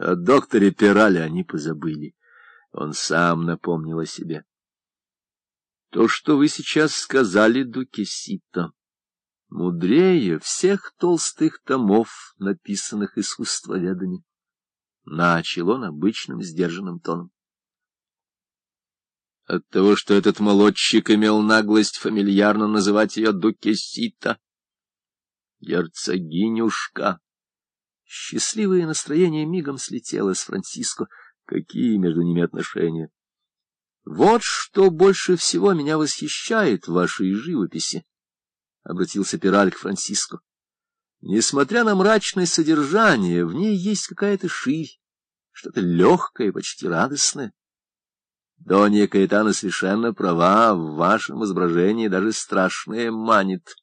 О докторе Пирале они позабыли. Он сам напомнил о себе. То, что вы сейчас сказали, Дукесита, мудрее всех толстых томов, написанных искусствоведами. Начал он обычным сдержанным тоном. От того, что этот молодчик имел наглость фамильярно называть ее Дукесита, герцогинюшка. Счастливое настроение мигом слетело с Франциско. Какие между ними отношения? Вот что больше всего меня восхищает в вашей живописи, — обратился Пираль к Франциско. Несмотря на мрачное содержание, в ней есть какая-то ширь, что-то легкое, почти радостное. Донья Каэтана совершенно права, в вашем изображении даже страшное манит.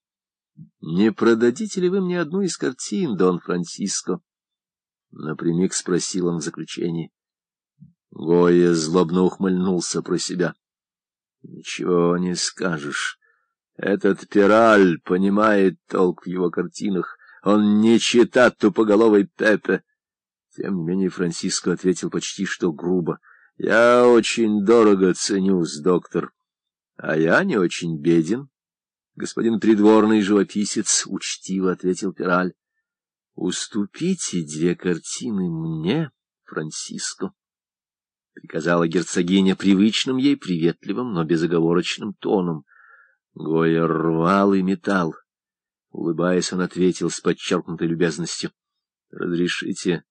Не продадите ли вы мне одну из картин, Дон Франциско? Напрямик спросил он в заключении. Гоя злобно ухмыльнулся про себя. Ничего не скажешь. Этот пираль понимает толк в его картинах. Он не читает тупоголовой Пепе. Тем не менее Франциско ответил почти что грубо. — Я очень дорого ценюсь, доктор. — А я не очень беден. Господин придворный живописец учтиво ответил Пираль. — Уступите две картины мне, Франциско. — приказала герцогиня привычным ей приветливым, но безоговорочным тоном. Гоя рвал и металл. Улыбаясь, он ответил с подчеркнутой любезностью. — Разрешите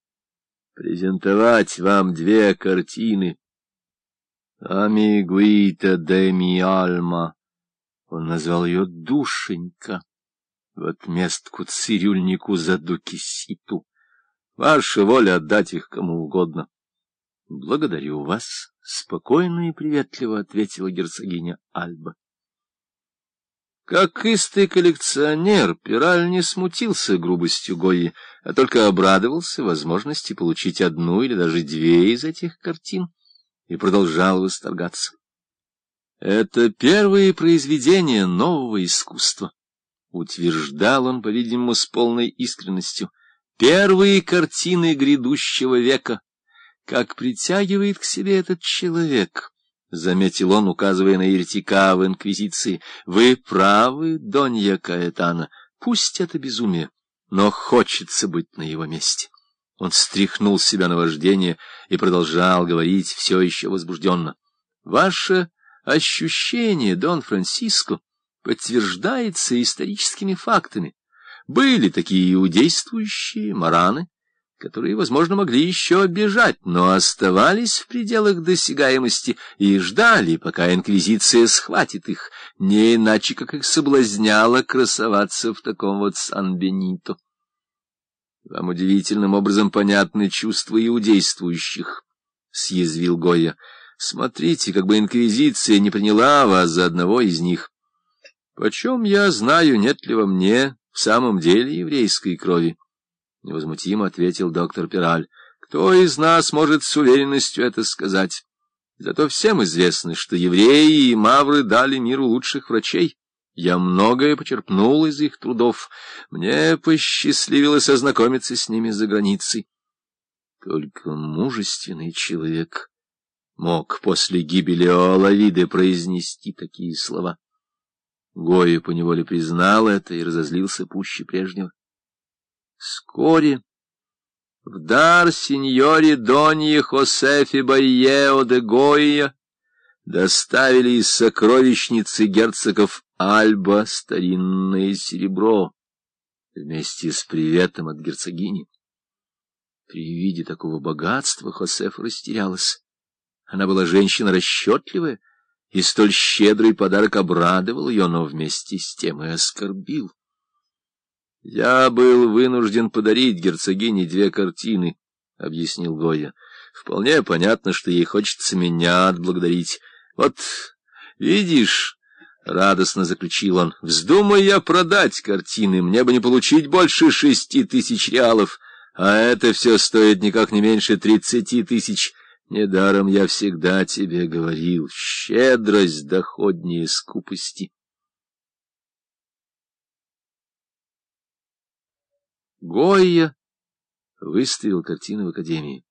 презентовать вам две картины. «Амигуита де ми альма». Он назвал ее «Душенька». В отместку цирюльнику за дукиситу. Ваша воля отдать их кому угодно. — Благодарю вас, — спокойно и приветливо ответила герцогиня Альба. Как истый коллекционер, Пираль не смутился грубостью Гои, а только обрадовался возможности получить одну или даже две из этих картин и продолжал восторгаться. Это первые произведения нового искусства, утверждал он, по-видимому, с полной искренностью, первые картины грядущего века, как притягивает к себе этот человек —— заметил он, указывая на еретика в инквизиции. — Вы правы, Донья Каэтана, пусть это безумие, но хочется быть на его месте. Он стряхнул с себя на вождение и продолжал говорить все еще возбужденно. — Ваше ощущение, Дон Франциско, подтверждается историческими фактами. Были такие иудействующие мараны, которые, возможно, могли еще бежать, но оставались в пределах досягаемости и ждали, пока инквизиция схватит их, не иначе, как их соблазняло красоваться в таком вот Сан-Бенито. Вам удивительным образом понятны чувства иудействующих, — съязвил Гойя. Смотрите, как бы инквизиция не приняла вас за одного из них. Почем я знаю, нет ли во мне в самом деле еврейской крови? — невозмутимо ответил доктор Пираль. — Кто из нас может с уверенностью это сказать? Зато всем известно, что евреи и мавры дали миру лучших врачей. Я многое почерпнул из их трудов. Мне посчастливилось ознакомиться с ними за границей. Только мужественный человек мог после гибели Олавиды произнести такие слова. Гоя поневоле признал это и разозлился пуще прежнего. Вскоре в дар сеньоре Донье Хосефи Байео де Гойя доставили из сокровищницы герцогов Альба старинное серебро вместе с приветом от герцогини. При виде такого богатства Хосефа растерялась. Она была женщина расчетливая, и столь щедрый подарок обрадовал ее, но вместе с тем и оскорбил. Я был вынужден подарить герцогине две картины, — объяснил Гоя. Вполне понятно, что ей хочется меня отблагодарить. Вот, видишь, — радостно заключил он, — вздумай я продать картины, мне бы не получить больше шести тысяч реалов, а это все стоит никак не меньше тридцати тысяч. Недаром я всегда тебе говорил, щедрость доходнее скупости. Гойя выставил картины в академии.